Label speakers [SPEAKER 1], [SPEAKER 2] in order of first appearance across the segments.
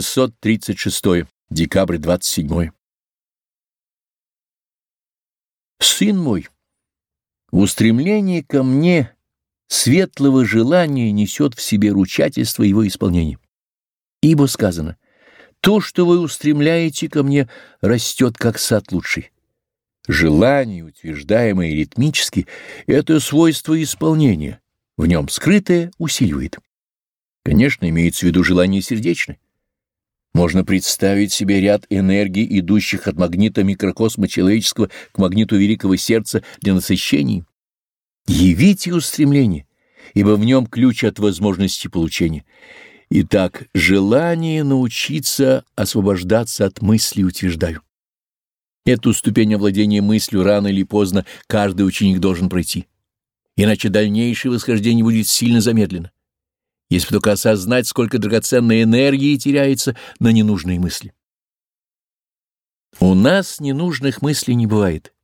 [SPEAKER 1] 636. Декабрь 27. Сын мой, устремление ко мне светлого желания несет в себе ручательство его исполнения. Ибо сказано, то, что вы устремляете ко мне, растет как сад лучший. Желание, утверждаемое ритмически, это свойство исполнения, в нем скрытое усиливает. Конечно, имеется в виду желание сердечное. Можно представить себе ряд энергий, идущих от магнита микрокосма человеческого к магниту великого сердца для насыщения. Явите устремление, ибо в нем ключ от возможности получения. Итак, желание научиться освобождаться от мысли утверждаю. Эту ступень овладения мыслью рано или поздно каждый ученик должен пройти, иначе дальнейшее восхождение будет сильно замедлено если только осознать, сколько драгоценной энергии теряется на ненужные мысли. У нас ненужных мыслей не бывает.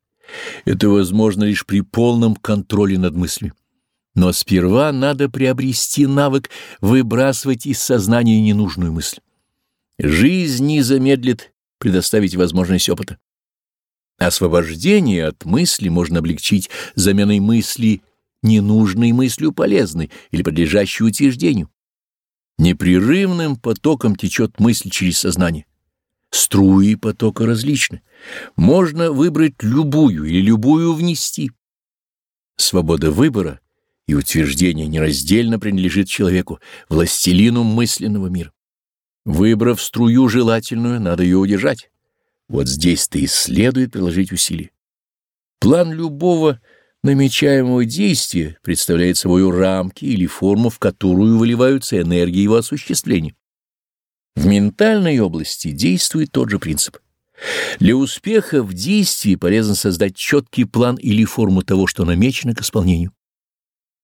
[SPEAKER 1] Это возможно лишь при полном контроле над мыслью. Но сперва надо приобрести навык выбрасывать из сознания ненужную мысль. Жизнь не замедлит предоставить возможность опыта. Освобождение от мысли можно облегчить заменой мысли ненужной мыслью полезной или подлежащей утверждению. Непрерывным потоком течет мысль через сознание. Струи потока различны. Можно выбрать любую или любую внести. Свобода выбора и утверждения нераздельно принадлежит человеку, властелину мысленного мира. Выбрав струю желательную, надо ее удержать. Вот здесь-то и следует приложить усилия. План любого — намечаемого действия представляет собой рамки или форму, в которую выливаются энергии его осуществления. В ментальной области действует тот же принцип. Для успеха в действии полезно создать четкий план или форму того, что намечено к исполнению.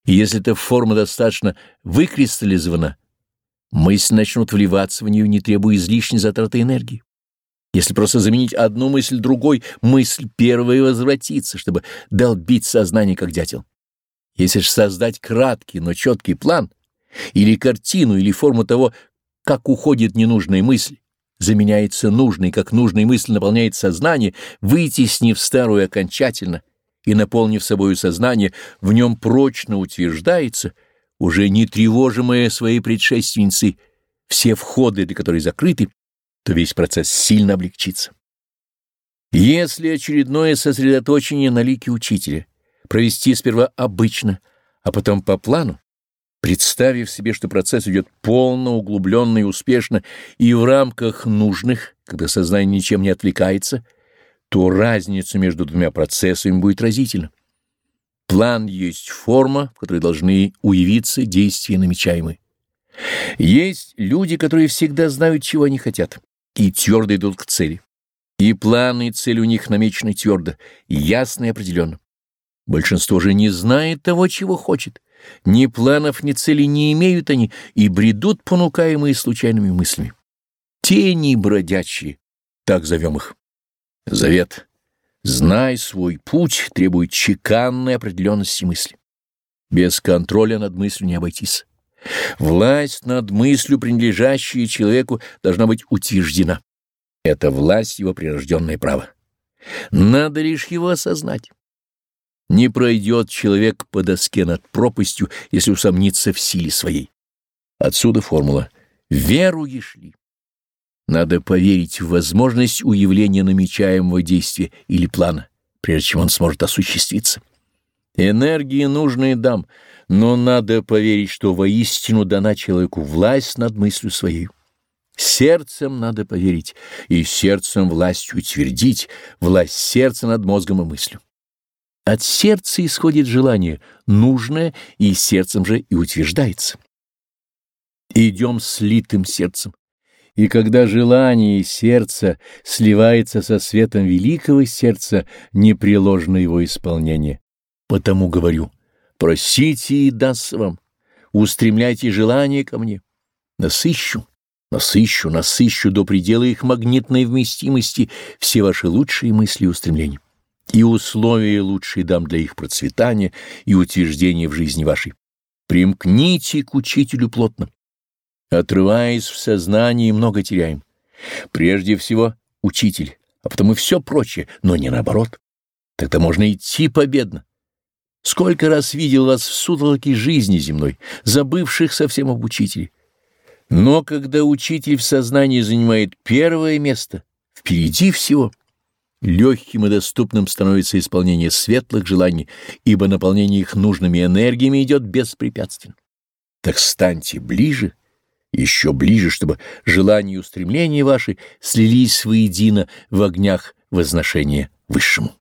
[SPEAKER 1] И если эта форма достаточно выкристаллизована, мысли начнут вливаться в нее, не требуя излишней затраты энергии. Если просто заменить одну мысль другой, мысль первая возвратится, чтобы долбить сознание как дятел. Если же создать краткий, но четкий план, или картину, или форму того, как уходит ненужная мысль, заменяется нужной, как нужная мысль наполняет сознание, вытеснив старую окончательно и наполнив собою сознание, в нем прочно утверждается, уже не тревожимое своей предшественницей, все входы, для которой закрыты, то весь процесс сильно облегчится. Если очередное сосредоточение на лике учителя провести сперва обычно, а потом по плану, представив себе, что процесс идет полно, углубленно и успешно, и в рамках нужных, когда сознание ничем не отвлекается, то разница между двумя процессами будет разительна. План есть форма, в которой должны уявиться действия намечаемые. Есть люди, которые всегда знают, чего они хотят и твердо идут к цели. И планы и цель у них намечены твердо, ясно и определенно. Большинство же не знает того, чего хочет. Ни планов, ни целей не имеют они и бредут, понукаемые случайными мыслями. Тени бродячие, так зовем их. Завет. Знай свой путь требует чеканной определенности мысли. Без контроля над мыслью не обойтись. Власть над мыслью, принадлежащая человеку, должна быть утверждена. Это власть его прирожденное право. Надо лишь его осознать. Не пройдет человек по доске над пропастью, если усомнится в силе своей. Отсюда формула «веруешь ли?». Надо поверить в возможность уявления намечаемого действия или плана, прежде чем он сможет осуществиться. Энергии нужные дам — но надо поверить, что воистину дана человеку власть над мыслью своей. Сердцем надо поверить, и сердцем власть утвердить, власть сердца над мозгом и мыслью. От сердца исходит желание, нужное, и сердцем же и утверждается. Идем слитым сердцем. И когда желание сердца сливается со светом великого сердца, непреложно его исполнение. Потому говорю — Просите и даст вам. Устремляйте желания ко мне. Насыщу, насыщу, насыщу до предела их магнитной вместимости все ваши лучшие мысли и устремления. И условия лучшие дам для их процветания и утверждения в жизни вашей. Примкните к учителю плотно. Отрываясь в сознании, много теряем. Прежде всего учитель, а потом и все прочее, но не наоборот. Тогда можно идти победно. Сколько раз видел вас в сутолоке жизни земной, забывших совсем об учителе. Но когда учитель в сознании занимает первое место, впереди всего, легким и доступным становится исполнение светлых желаний, ибо наполнение их нужными энергиями идет беспрепятственно. Так станьте ближе, еще ближе, чтобы желания и устремления ваши слились воедино в огнях возношения Высшему.